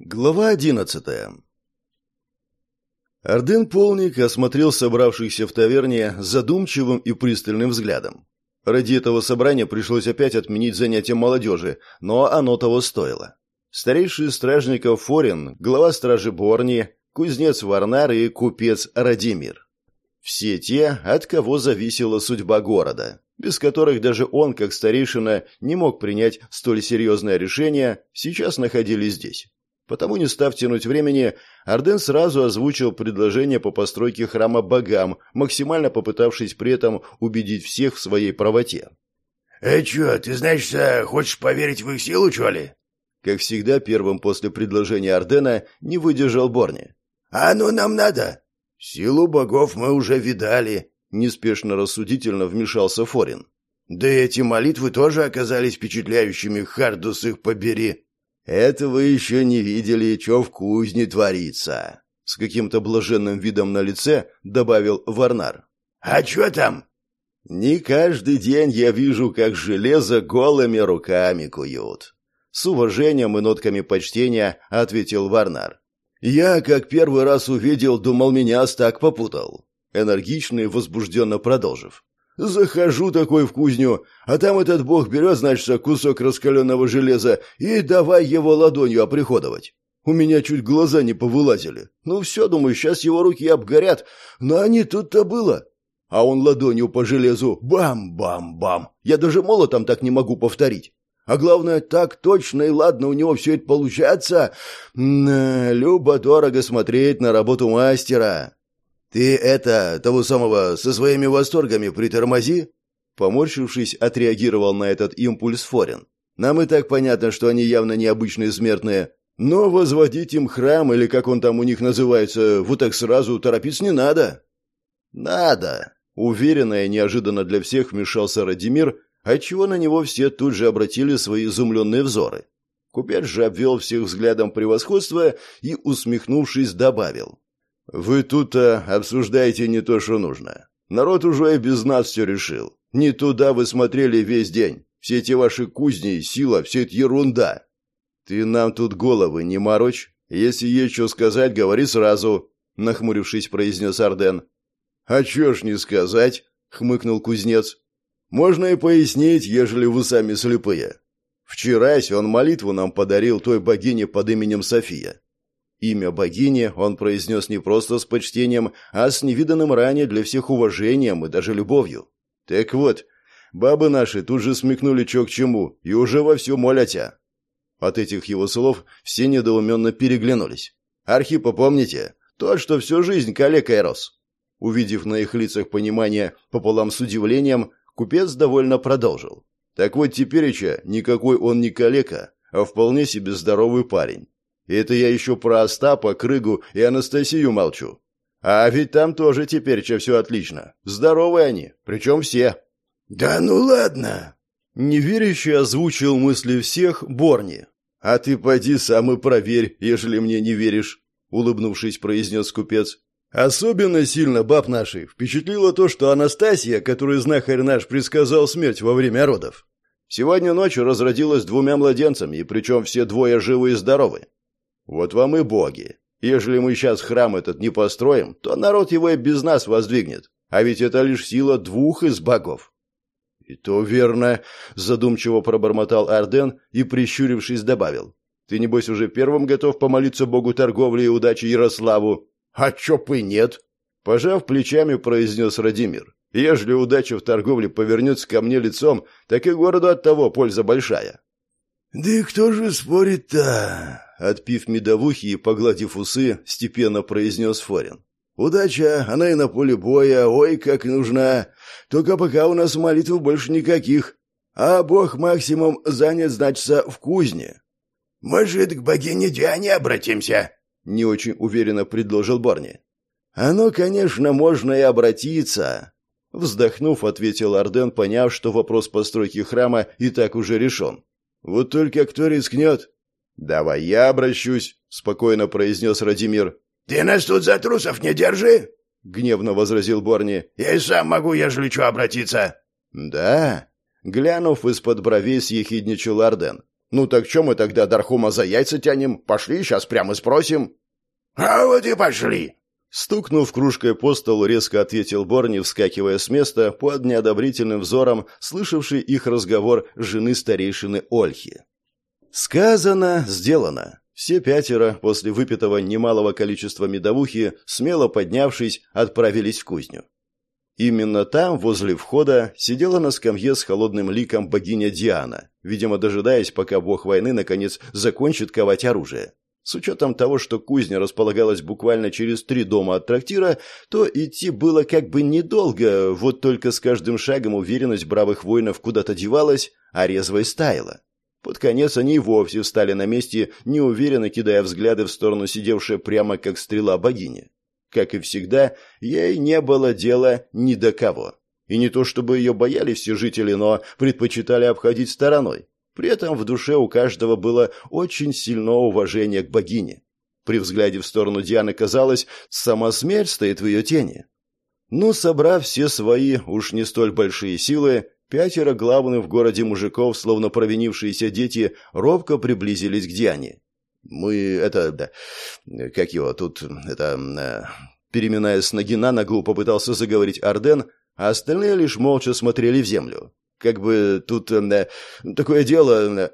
Глава одиннадцатая Орден Полник осмотрел собравшихся в таверне задумчивым и пристальным взглядом. Ради этого собрания пришлось опять отменить занятия молодежи, но оно того стоило. Старейший стражников Форин, глава стражи Борни, кузнец Варнар и купец Радимир. Все те, от кого зависела судьба города, без которых даже он, как старейшина, не мог принять столь серьезное решение, сейчас находились здесь. Потому, не став тянуть времени, Арден сразу озвучил предложение по постройке храма богам, максимально попытавшись при этом убедить всех в своей правоте. «Э, чё, ты, значит, хочешь поверить в их силу, чё ли?» Как всегда, первым после предложения Ардена не выдержал Борни. «А ну нам надо!» «Силу богов мы уже видали», — неспешно рассудительно вмешался Форин. «Да и эти молитвы тоже оказались впечатляющими, Хардус их побери!» «Это вы еще не видели, что в кузне творится!» С каким-то блаженным видом на лице добавил Варнар. «А что там?» «Не каждый день я вижу, как железо голыми руками куют». С уважением и нотками почтения ответил Варнар. «Я, как первый раз увидел, думал, меня так попутал». Энергично и возбужденно продолжив. Захожу такой в кузню, а там этот бог берет, значит, кусок раскаленного железа и давай его ладонью оприходовать. У меня чуть глаза не повылазили. Ну все, думаю, сейчас его руки обгорят, но они тут-то было. А он ладонью по железу бам-бам-бам. Я даже молотом так не могу повторить. А главное, так точно и ладно у него все это получается. Любо-дорого смотреть на работу мастера. «Ты это, того самого, со своими восторгами притормози!» Поморщившись, отреагировал на этот импульс Форин. «Нам и так понятно, что они явно необычные смертные, но возводить им храм, или как он там у них называется, вот так сразу торопиться не надо». «Надо!» Уверенно и неожиданно для всех вмешался Радимир, отчего на него все тут же обратили свои изумленные взоры. Купец же обвел всех взглядом превосходства и, усмехнувшись, добавил. «Вы тут-то обсуждаете не то, что нужно. Народ уже и без нас все решил. Не туда вы смотрели весь день. Все эти ваши кузни, сила, все это ерунда. Ты нам тут головы не морочь. Если есть что сказать, говори сразу», — нахмурившись, произнес Арден. «А чё ж не сказать?» — хмыкнул кузнец. «Можно и пояснить, ежели вы сами слепые. Вчерась он молитву нам подарил той богине под именем София. Имя богини он произнес не просто с почтением, а с невиданным ранее для всех уважением и даже любовью. Так вот, бабы наши тут же смекнули чё к чему и уже вовсю молятся. От этих его слов все недоуменно переглянулись. «Архипа, помните? Тот, что всю жизнь калекой рос». Увидев на их лицах понимание пополам с удивлением, купец довольно продолжил. «Так вот тепереча никакой он не калека, а вполне себе здоровый парень. И это я еще про Остапа, Крыгу и Анастасию молчу. А ведь там тоже теперь все отлично. Здоровы они, причем все. «Да ну ладно!» Неверяще озвучил мысли всех Борни. «А ты поди сам и проверь, ежели мне не веришь», — улыбнувшись, произнес купец. «Особенно сильно баб нашей впечатлило то, что Анастасия, которой знахарь наш предсказал смерть во время родов, сегодня ночью разродилась двумя младенцами, и причем все двое живы и здоровы. Вот вам и боги. Ежели мы сейчас храм этот не построим, то народ его и без нас воздвигнет. А ведь это лишь сила двух из богов. И то верно, задумчиво пробормотал Арден и, прищурившись, добавил. Ты, небось, уже первым готов помолиться богу торговли и удачи Ярославу? А чё бы нет? Пожав плечами, произнес Радимир. Ежели удача в торговле повернется ко мне лицом, так и городу от того польза большая. Да и кто же спорит-то? Отпив медовухи и погладив усы, степенно произнес Форин. «Удача, она и на поле боя, ой, как нужна. Только пока у нас молитв больше никаких. А бог максимум занят, значится, в кузне». «Может, к богине Диане обратимся?» — не очень уверенно предложил Барни. «Оно, конечно, можно и обратиться», — вздохнув, ответил Арден, поняв, что вопрос постройки храма и так уже решен. «Вот только кто рискнет?» «Давай я обращусь», — спокойно произнес Радимир. «Ты нас тут за трусов не держи!» — гневно возразил Борни. «Я и сам могу, ежели что, обратиться». «Да?» — глянув из-под бровей, съехидничал Арден. «Ну так что мы тогда Дархума за яйца тянем? Пошли, сейчас прямо спросим». «А вот и пошли!» Стукнув кружкой по столу, резко ответил Борни, вскакивая с места под неодобрительным взором, слышавший их разговор жены старейшины Ольхи. Сказано, сделано. Все пятеро, после выпитого немалого количества медовухи, смело поднявшись, отправились в кузню. Именно там, возле входа, сидела на скамье с холодным ликом богиня Диана, видимо, дожидаясь, пока бог войны наконец закончит ковать оружие. С учетом того, что кузня располагалась буквально через три дома от трактира, то идти было как бы недолго, вот только с каждым шагом уверенность бравых воинов куда-то девалась, а резвость стаяла. Под конец они и вовсе встали на месте, неуверенно кидая взгляды в сторону сидевшей прямо как стрела богини. Как и всегда, ей не было дела ни до кого. И не то чтобы ее боялись все жители, но предпочитали обходить стороной. При этом в душе у каждого было очень сильное уважение к богине. При взгляде в сторону Дианы казалось, сама смерть стоит в ее тени. Но, собрав все свои, уж не столь большие силы, пятеро главных в городе мужиков, словно провинившиеся дети, робко приблизились к Диане. Мы это... Да, как его тут... Это... Э, переминаясь с ноги на ногу, попытался заговорить Арден, а остальные лишь молча смотрели в землю. Как бы тут... Э, такое дело... Э,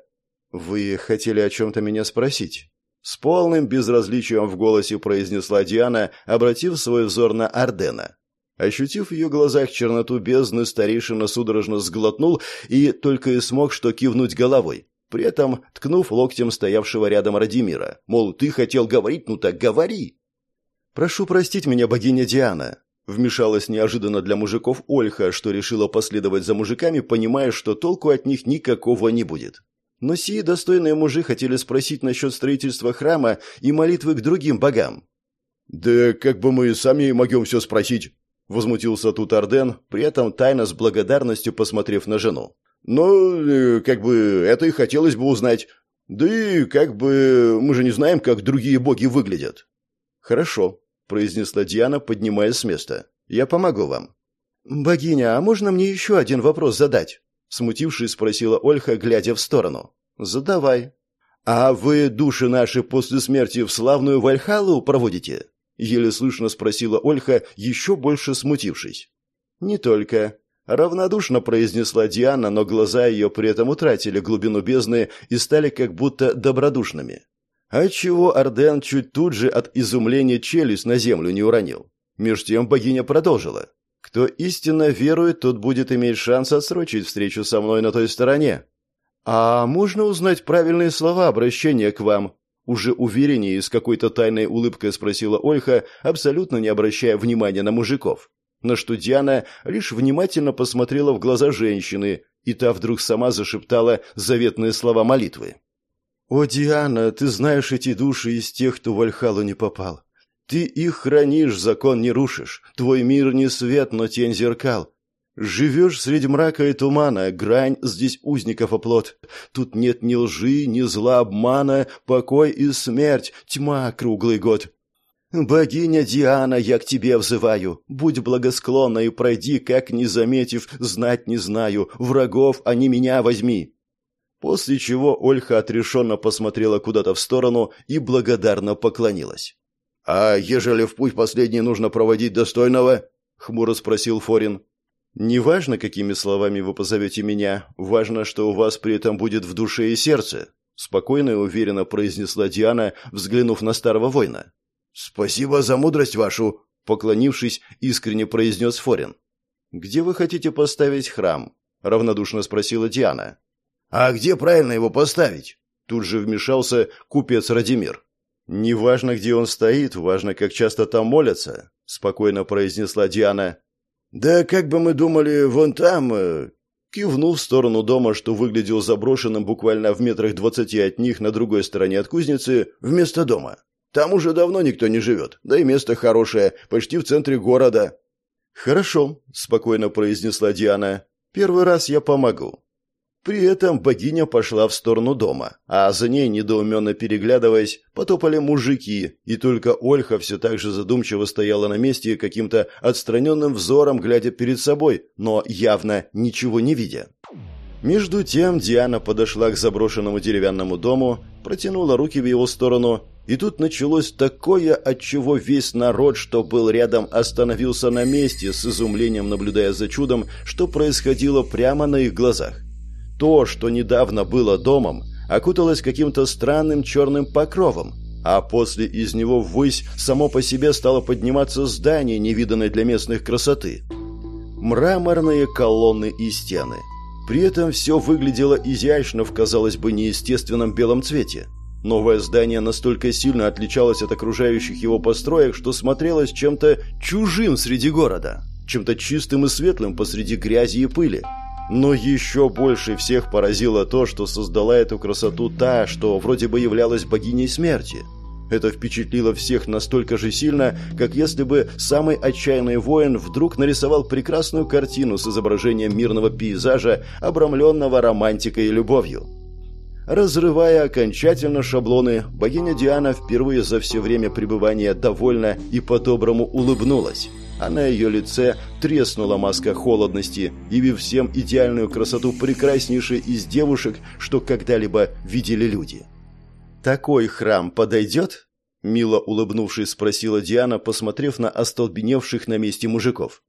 вы хотели о чем-то меня спросить? С полным безразличием в голосе произнесла Диана, обратив свой взор на Ардена. Ощутив в ее глазах черноту бездны, старейшина судорожно сглотнул и только и смог что кивнуть головой при этом ткнув локтем стоявшего рядом Радимира. Мол, ты хотел говорить, ну так говори. «Прошу простить меня, богиня Диана», — вмешалась неожиданно для мужиков Ольха, что решила последовать за мужиками, понимая, что толку от них никакого не будет. Но сии достойные мужи хотели спросить насчет строительства храма и молитвы к другим богам. «Да как бы мы сами могем все спросить?» — возмутился тут Арден, при этом тайно с благодарностью посмотрев на жену. Но, э, как бы, это и хотелось бы узнать. Да и, как бы, мы же не знаем, как другие боги выглядят». «Хорошо», — произнесла Диана, поднимаясь с места. «Я помогу вам». «Богиня, а можно мне еще один вопрос задать?» Смутившись, спросила Ольха, глядя в сторону. «Задавай». «А вы души наши после смерти в славную Вальхалу проводите?» Еле слышно спросила Ольха, еще больше смутившись. «Не только. Равнодушно произнесла Диана, но глаза ее при этом утратили глубину бездны и стали как будто добродушными. Отчего Арден чуть тут же от изумления челюсть на землю не уронил. Меж тем богиня продолжила. «Кто истинно верует, тот будет иметь шанс отсрочить встречу со мной на той стороне. А можно узнать правильные слова обращения к вам?» Уже увереннее и с какой-то тайной улыбкой спросила Ольха, абсолютно не обращая внимания на мужиков на что Диана лишь внимательно посмотрела в глаза женщины, и та вдруг сама зашептала заветные слова молитвы. «О, Диана, ты знаешь эти души из тех, кто в Альхалу не попал. Ты их хранишь, закон не рушишь. Твой мир не свет, но тень зеркал. Живешь среди мрака и тумана, грань здесь узников оплот. Тут нет ни лжи, ни зла, обмана, покой и смерть, тьма круглый год. «Богиня Диана, я к тебе взываю. Будь благосклонна и пройди, как не заметив, знать не знаю. Врагов, а не меня возьми». После чего Ольха отрешенно посмотрела куда-то в сторону и благодарно поклонилась. «А ежели в путь последний нужно проводить достойного?» — хмуро спросил Форин. «Неважно, какими словами вы позовете меня, важно, что у вас при этом будет в душе и сердце», — спокойно и уверенно произнесла Диана, взглянув на старого воина. «Спасибо за мудрость вашу», — поклонившись, искренне произнес Форин. «Где вы хотите поставить храм?» — равнодушно спросила Диана. «А где правильно его поставить?» Тут же вмешался купец Радимир. «Не важно, где он стоит, важно, как часто там молятся», — спокойно произнесла Диана. «Да как бы мы думали, вон там...» э, Кивнув в сторону дома, что выглядел заброшенным буквально в метрах двадцати от них на другой стороне от кузницы, вместо дома. Там уже давно никто не живет, да и место хорошее, почти в центре города». «Хорошо», — спокойно произнесла Диана. «Первый раз я помогу». При этом богиня пошла в сторону дома, а за ней, недоуменно переглядываясь, потопали мужики, и только Ольха все так же задумчиво стояла на месте каким-то отстраненным взором, глядя перед собой, но явно ничего не видя. Между тем Диана подошла к заброшенному деревянному дому, протянула руки в его сторону, и тут началось такое, от чего весь народ, что был рядом, остановился на месте, с изумлением наблюдая за чудом, что происходило прямо на их глазах. То, что недавно было домом, окуталось каким-то странным черным покровом, а после из него ввысь само по себе стало подниматься здание, невиданной для местных красоты. Мраморные колонны и стены – при этом все выглядело изящно в, казалось бы, неестественном белом цвете. Новое здание настолько сильно отличалось от окружающих его построек, что смотрелось чем-то чужим среди города, чем-то чистым и светлым посреди грязи и пыли. Но еще больше всех поразило то, что создала эту красоту та, что вроде бы являлась богиней смерти – это впечатлило всех настолько же сильно, как если бы самый отчаянный воин вдруг нарисовал прекрасную картину с изображением мирного пейзажа, обрамленного романтикой и любовью. Разрывая окончательно шаблоны, богиня Диана впервые за все время пребывания довольна и по-доброму улыбнулась, а на ее лице треснула маска холодности, явив всем идеальную красоту прекраснейшей из девушек, что когда-либо видели люди. «Такой храм подойдет?» Мило улыбнувшись, спросила Диана, посмотрев на остолбеневших на месте мужиков.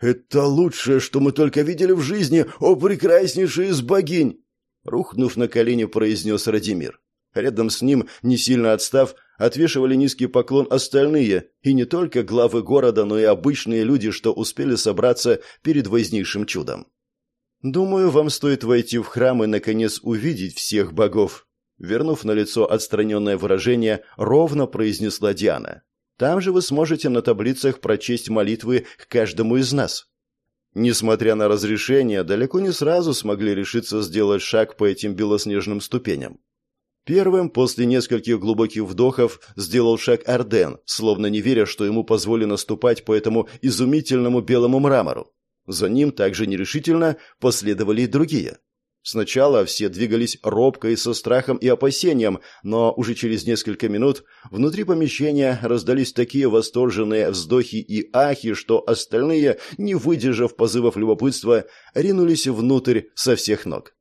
«Это лучшее, что мы только видели в жизни, о прекраснейший из богинь!» Рухнув на колени, произнес Радимир. Рядом с ним, не сильно отстав, отвешивали низкий поклон остальные, и не только главы города, но и обычные люди, что успели собраться перед вознейшим чудом. «Думаю, вам стоит войти в храм и, наконец, увидеть всех богов», Вернув на лицо отстраненное выражение, ровно произнесла Диана. «Там же вы сможете на таблицах прочесть молитвы к каждому из нас». Несмотря на разрешение, далеко не сразу смогли решиться сделать шаг по этим белоснежным ступеням. Первым, после нескольких глубоких вдохов, сделал шаг Арден, словно не веря, что ему позволено ступать по этому изумительному белому мрамору. За ним также нерешительно последовали и другие. Сначала все двигались робко и со страхом и опасением, но уже через несколько минут внутри помещения раздались такие восторженные вздохи и ахи, что остальные, не выдержав позывов любопытства, ринулись внутрь со всех ног.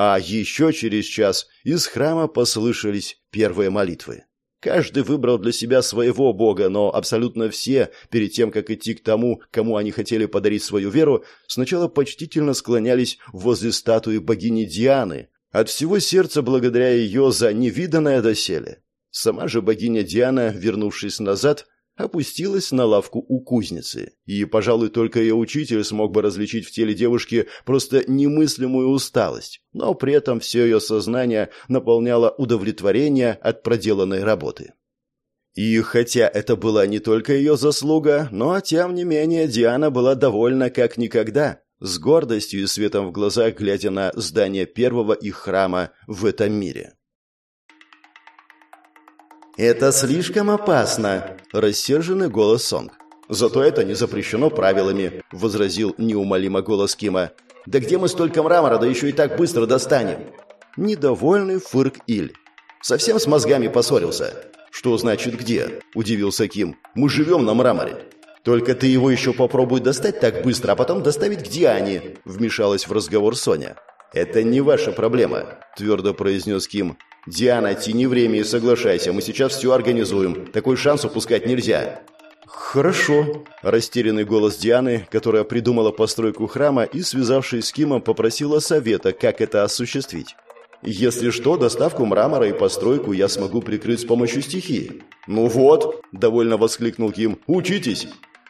А еще через час из храма послышались первые молитвы. Каждый выбрал для себя своего бога, но абсолютно все, перед тем, как идти к тому, кому они хотели подарить свою веру, сначала почтительно склонялись возле статуи богини Дианы, от всего сердца благодаря ее за невиданное доселе. Сама же богиня Диана, вернувшись назад, опустилась на лавку у кузницы, и, пожалуй, только ее учитель смог бы различить в теле девушки просто немыслимую усталость, но при этом все ее сознание наполняло удовлетворение от проделанной работы. И хотя это была не только ее заслуга, но, тем не менее, Диана была довольна как никогда, с гордостью и светом в глазах, глядя на здание первого их храма в этом мире. «Это слишком опасно», – рассерженный голос Сонг. «Зато это не запрещено правилами», – возразил неумолимо голос Кима. «Да где мы столько мрамора, да еще и так быстро достанем?» Недовольный фырк Иль. «Совсем с мозгами поссорился?» «Что значит где?» – удивился Ким. «Мы живем на мраморе». «Только ты его еще попробуй достать так быстро, а потом доставить к Диане», – вмешалась в разговор Соня. «Это не ваша проблема», – твердо произнес Ким. «Диана, тяни время и соглашайся, мы сейчас все организуем. Такой шанс упускать нельзя». «Хорошо», – растерянный голос Дианы, которая придумала постройку храма и, связавшись с Кимом, попросила совета, как это осуществить. «Если что, доставку мрамора и постройку я смогу прикрыть с помощью стихии». «Ну вот», – довольно воскликнул Ким, – «учитесь».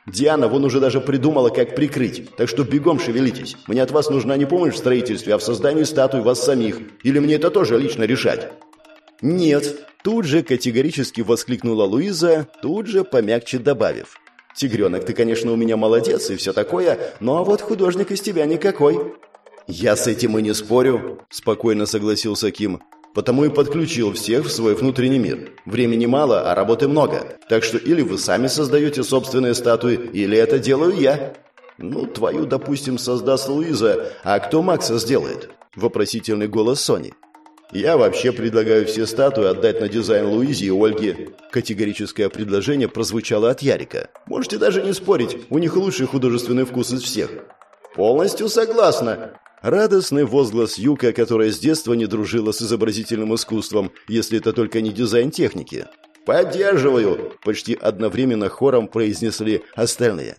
Диана вон уже даже придумала, как прикрыть. Так что бегом шевелитесь. Мне от вас нужна не помощь в строительстве, а в создании статуй вас самих. Или мне это тоже лично решать? «Нет!» – тут же категорически воскликнула Луиза, тут же помягче добавив. «Тигренок, ты, конечно, у меня молодец и все такое, но вот художник из тебя никакой». «Я с этим и не спорю», – спокойно согласился Ким. «Потому и подключил всех в свой внутренний мир. Времени мало, а работы много. Так что или вы сами создаете собственные статуи, или это делаю я». «Ну, твою, допустим, создаст Луиза, а кто Макса сделает?» – вопросительный голос Сони. Я вообще предлагаю все статуи отдать на дизайн Луизе и Ольге. Категорическое предложение прозвучало от Ярика. Можете даже не спорить, у них лучший художественный вкус из всех. Полностью согласна. Радостный возглас Юка, которая с детства не дружила с изобразительным искусством, если это только не дизайн техники. «Поддерживаю!» – почти одновременно хором произнесли остальные.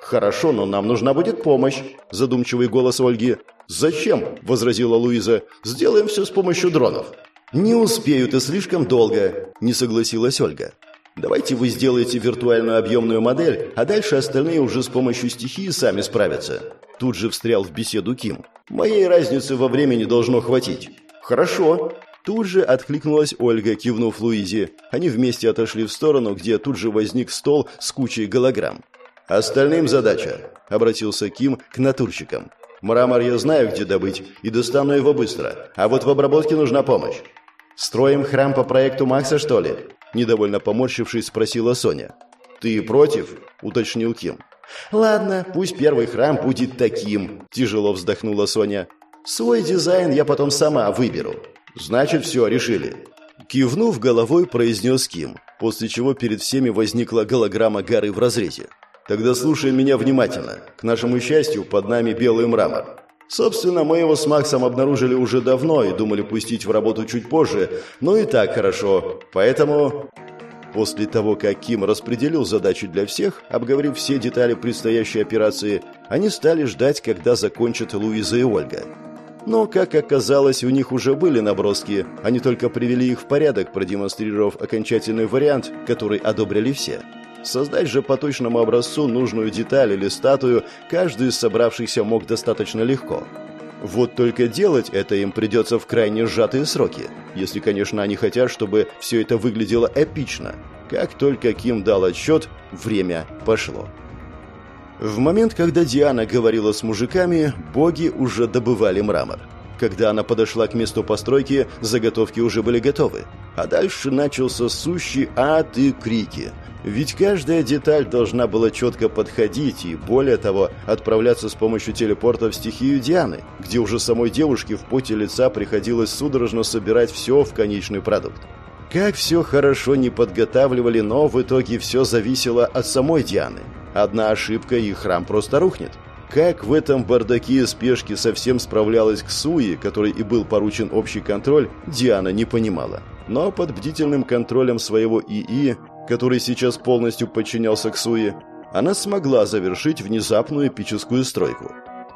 «Хорошо, но нам нужна будет помощь», – задумчивый голос Ольги. «Зачем?» – возразила Луиза. «Сделаем все с помощью дронов». «Не успею, ты слишком долго», – не согласилась Ольга. «Давайте вы сделаете виртуальную объемную модель, а дальше остальные уже с помощью стихии сами справятся». Тут же встрял в беседу Ким. «Моей разницы во времени должно хватить». «Хорошо», Тут же откликнулась Ольга, кивнув Луизе. Они вместе отошли в сторону, где тут же возник стол с кучей голограмм. «Остальным задача», — обратился Ким к натурщикам. «Мрамор я знаю, где добыть, и достану его быстро. А вот в обработке нужна помощь». «Строим храм по проекту Макса, что ли?» Недовольно поморщившись, спросила Соня. «Ты против?» — уточнил Ким. «Ладно, пусть первый храм будет таким», — тяжело вздохнула Соня. «Свой дизайн я потом сама выберу». «Значит, все, решили». Кивнув головой, произнес Ким, после чего перед всеми возникла голограмма горы в разрезе. «Тогда слушай меня внимательно. К нашему счастью, под нами белый мрамор. Собственно, мы его с Максом обнаружили уже давно и думали пустить в работу чуть позже, но и так хорошо. Поэтому...» После того, как Ким распределил задачи для всех, обговорив все детали предстоящей операции, они стали ждать, когда закончат Луиза и Ольга. Но, как оказалось, у них уже были наброски, они только привели их в порядок, продемонстрировав окончательный вариант, который одобрили все. Создать же по точному образцу нужную деталь или статую каждый из собравшихся мог достаточно легко. Вот только делать это им придется в крайне сжатые сроки, если, конечно, они хотят, чтобы все это выглядело эпично. Как только Ким дал отсчет, время пошло. В момент, когда Диана говорила с мужиками, боги уже добывали мрамор. Когда она подошла к месту постройки, заготовки уже были готовы. А дальше начался сущий ад и крики. Ведь каждая деталь должна была четко подходить и, более того, отправляться с помощью телепорта в стихию Дианы, где уже самой девушке в поте лица приходилось судорожно собирать все в конечный продукт. Как все хорошо не подготавливали, но в итоге все зависело от самой Дианы. Одна ошибка, и храм просто рухнет. Как в этом бардаке и спешке совсем справлялась Ксуи, которой и был поручен общий контроль, Диана не понимала. Но под бдительным контролем своего ИИ, который сейчас полностью подчинялся Ксуи, она смогла завершить внезапную эпическую стройку.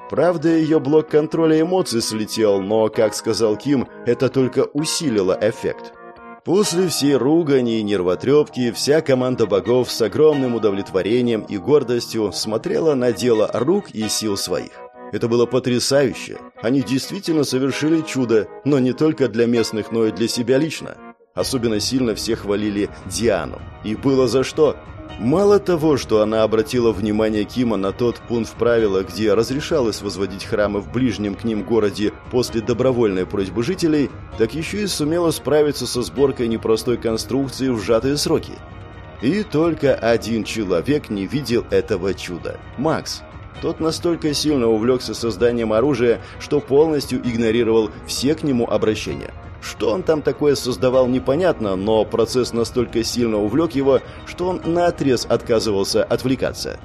Правда, ее блок контроля эмоций слетел, но, как сказал Ким, это только усилило эффект. После всей ругани и нервотрепки вся команда богов с огромным удовлетворением и гордостью смотрела на дело рук и сил своих. Это было потрясающе. Они действительно совершили чудо, но не только для местных, но и для себя лично. Особенно сильно все хвалили Диану. И было за что. Мало того, что она обратила внимание Кима на тот пункт в правилах, где разрешалось возводить храмы в ближнем к ним городе после добровольной просьбы жителей, так еще и сумела справиться со сборкой непростой конструкции в сжатые сроки. И только один человек не видел этого чуда – Макс. Тот настолько сильно увлекся созданием оружия, что полностью игнорировал все к нему обращения – что он там такое создавал, непонятно, но процесс настолько сильно увлек его, что он наотрез отказывался отвлекаться.